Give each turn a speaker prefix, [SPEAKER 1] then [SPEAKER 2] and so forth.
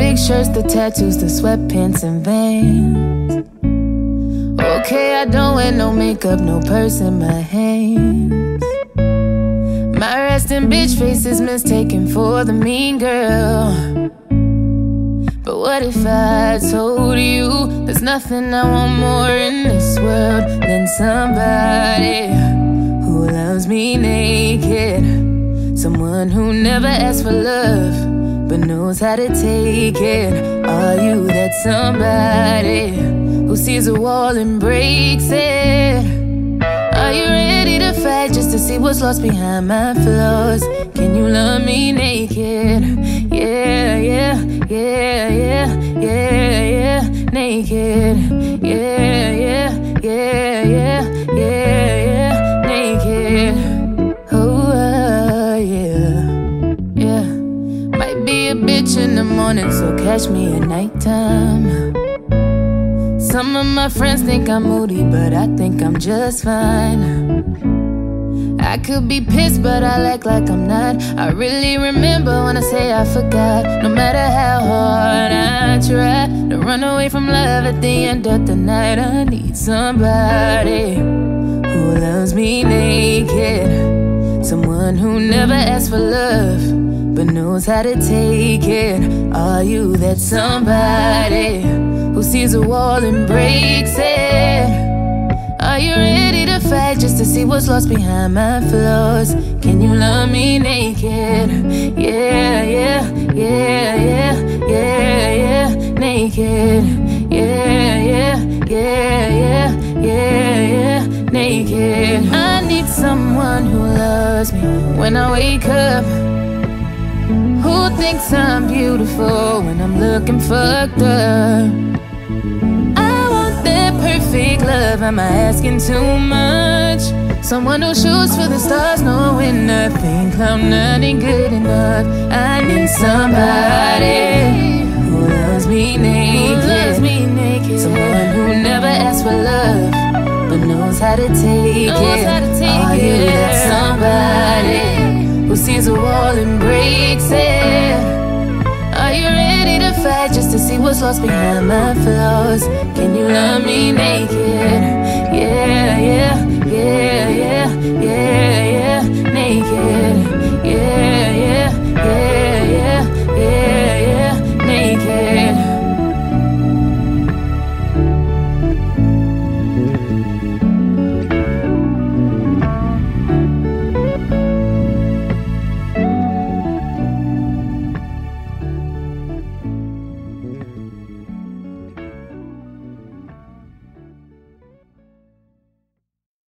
[SPEAKER 1] big shirts, the tattoos, the sweatpants and vans. Okay, I don't wear no makeup, no purse in my hands. My resting bitch face is mistaken for the mean girl. But what if I told you there's nothing I want more in this world than somebody who loves me naked? Someone who never asks for love but knows how to take it. Are you that somebody who sees a wall and breaks it? Are you ready to fight just to see what's lost behind my flaws? Can you love me naked? Yeah, yeah, yeah, yeah, yeah, yeah, naked. Yeah, yeah, yeah, yeah, yeah, a bitch in the morning, so catch me at nighttime. Some of my friends think I'm moody, but I think I'm just fine. I could be pissed, but I act like I'm not. I really remember when I say I forgot. No matter how hard I try to run away from love at the end of the night, I need somebody who loves me naked. Someone who never asks for love, but knows how to take it. Are you that somebody who sees a wall and breaks it? Are you ready to fight just to see what's lost behind my flaws? Can you love me naked? Yeah, yeah, yeah, yeah, yeah, yeah, naked. Yeah, yeah, yeah, yeah, yeah, yeah, naked. I need someone who loves me when I wake up. Who thinks I'm beautiful when I'm looking fucked up? I want that perfect love. Am I asking too much? Someone who shoots for the stars, knowing nothing, clown nothing good enough. I need somebody who loves me naked. Loves me naked. Someone who never asks for love, but knows how to take
[SPEAKER 2] Knows
[SPEAKER 1] it.
[SPEAKER 2] how to take
[SPEAKER 1] Are you
[SPEAKER 2] it.
[SPEAKER 1] that somebody who sees a wall and breaks it? just to see what's lost behind my flaws. Can you love me naked? Yeah, yeah.